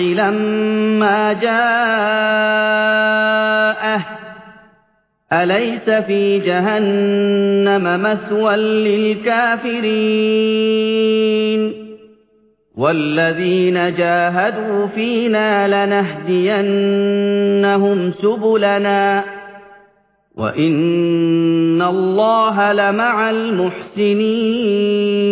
لَمَّا جَاءَهُ ۚ. أَلَيْسَ فِي جَهَنَّمَ مَثْوًى لِّلْكَافِرِينَ؟ وَالَّذِينَ جَاهَدُوا فِينَا لَنَهْدِيَنَّهُمْ سُبُلَنَا ۚ. وَإِنَّ اللَّهَ لَمَعَ الْمُحْسِنِينَ.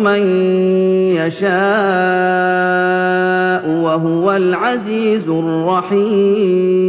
مَن يَشَاءُ ۖ وَهُوَ الْعَزِيزُ الرَّحِيمُ.